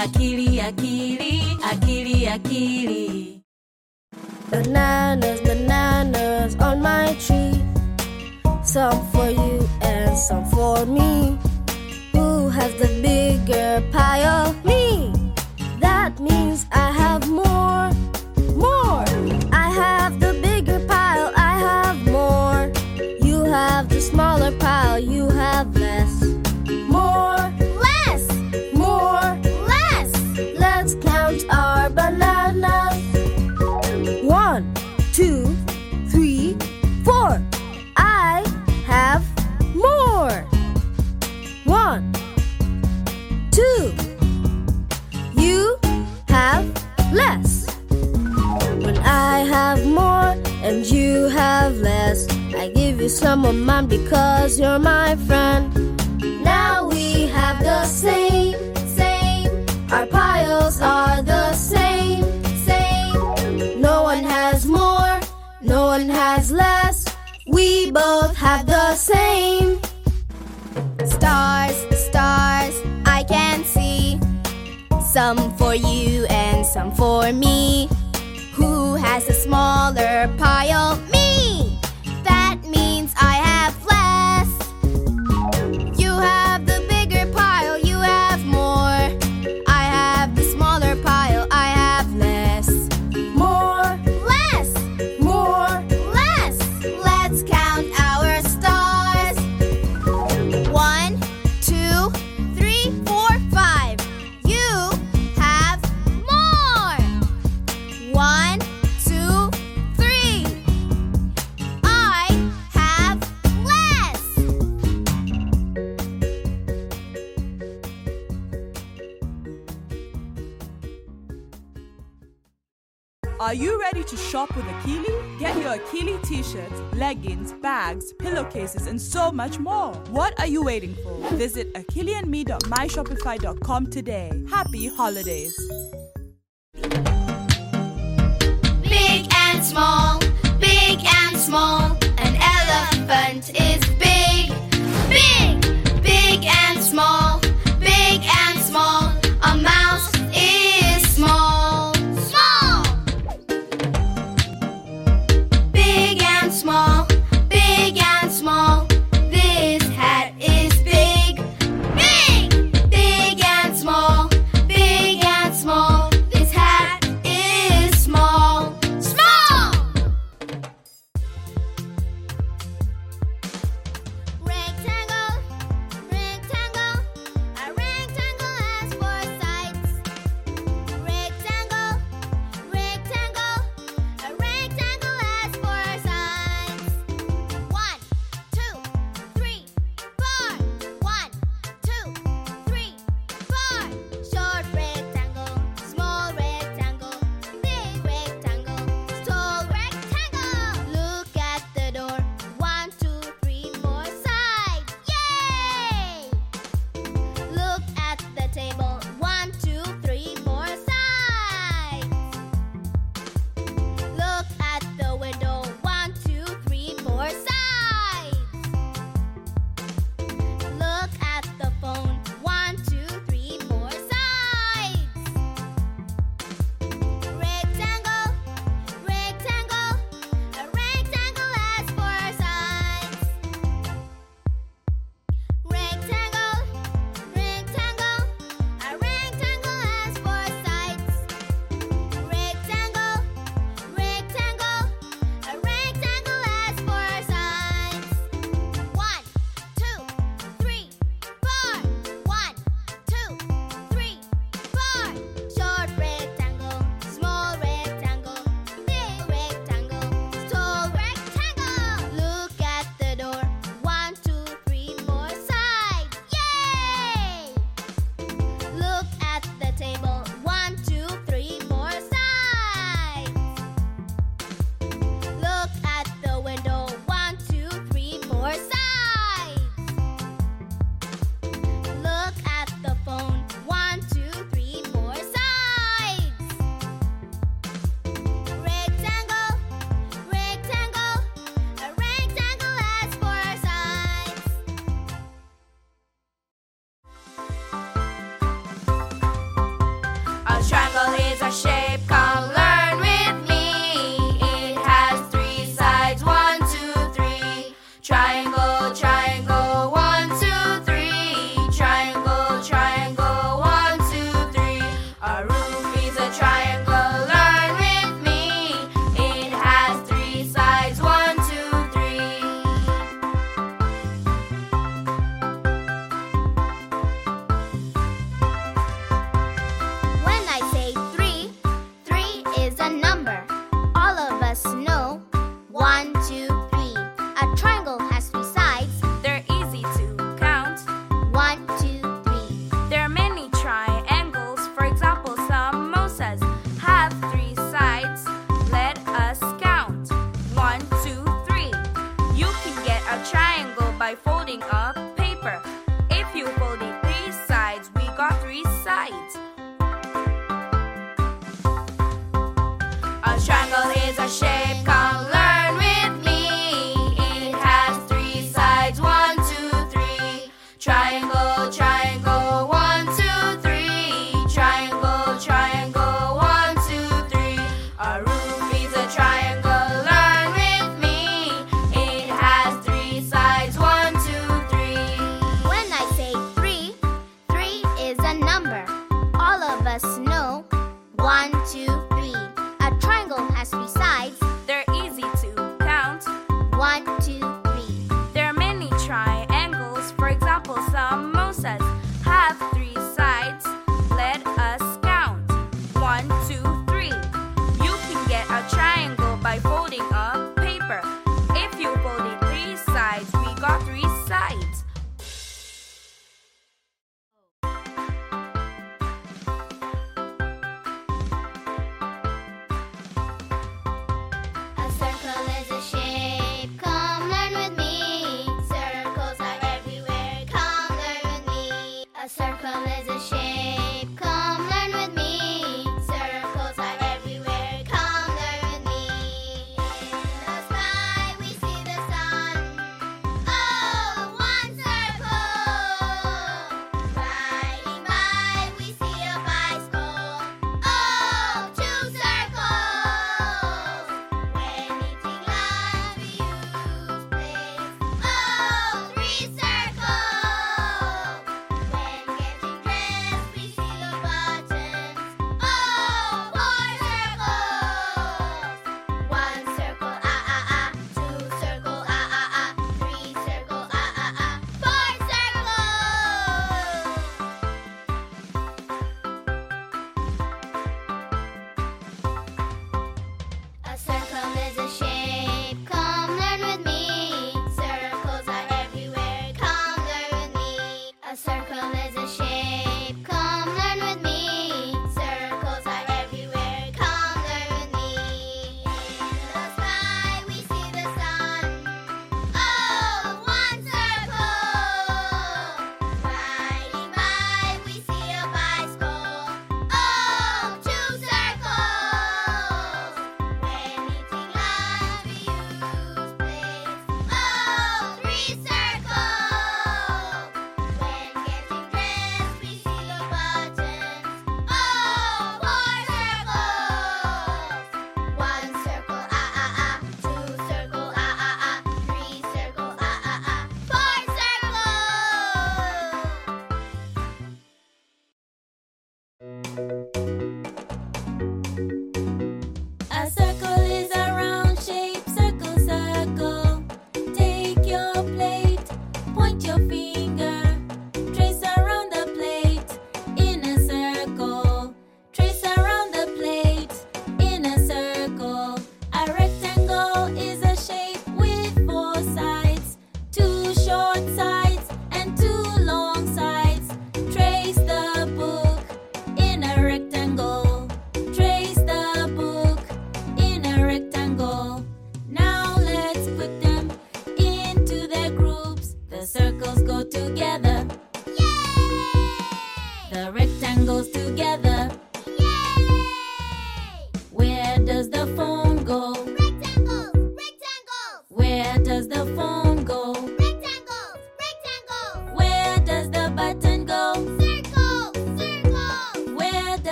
akili akili akili akili Bananas, bananas on my tree. Some for you and some for me. Who has the bigger pile? Count our bananas. One, two, three, four. I have more. One, two. You have less. When I have more and you have less, I give you some of mine because you're my friend. Now we have the same. Some for you and some for me. Who has a smaller pile? Me! To shop with Akili? Get your Akili t-shirts, leggings, bags, pillowcases, and so much more. What are you waiting for? Visit akiliandme.myshopify.com today. Happy holidays! Big and small,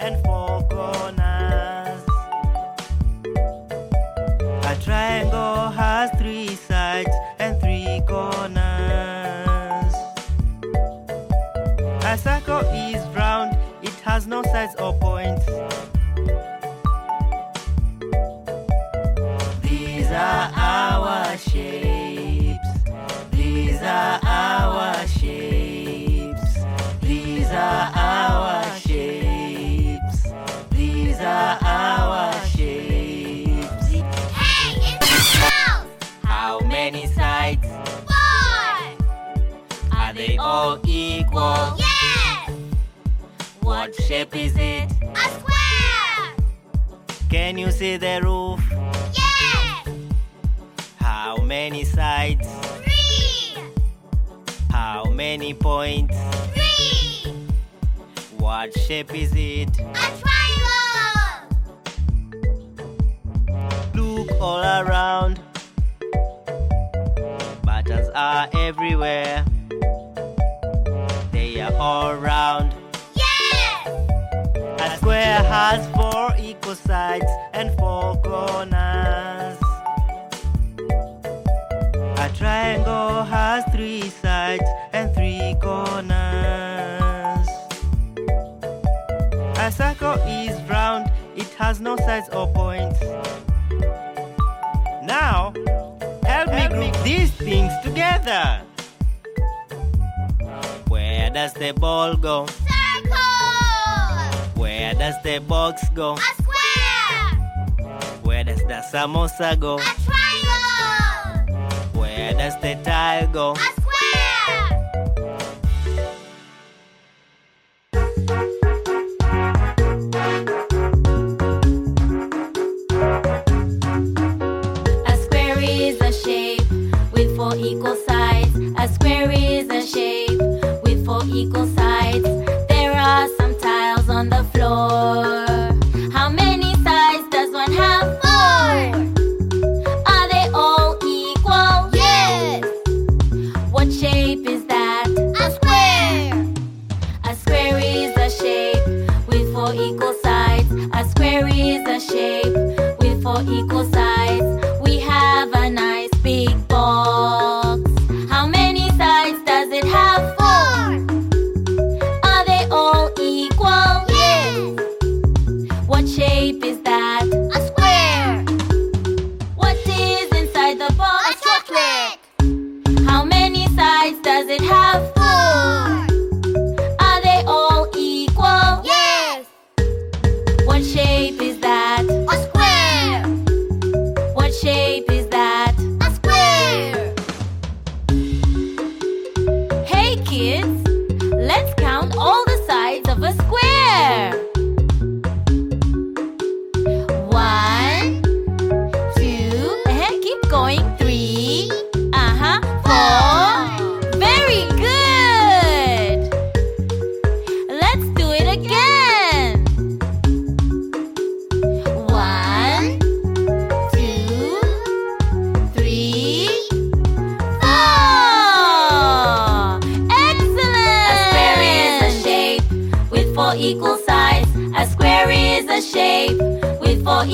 and four corners. A triangle has three sides and three corners. A circle is round, it has no sides or points. Shape is it? A square! Can you see the roof? Yes! How many sides? Three! How many points? Three! What shape is it? A triangle! Look all around. Buttons are everywhere. Has four equal sides and four corners. A triangle has three sides and three corners. A circle is round, it has no sides or points. Now, help me group these things together. Where does the ball go? Circle! Where does the box go? A square! Where does the samosa go? A triangle! Where does the tile go? A square! A square is a shape with four equal sides. A square is a shape with four equal sides.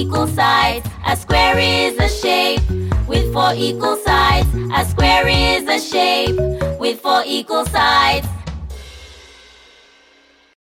Equal sides. A square is a shape with four equal sides. A square is a shape with four equal sides.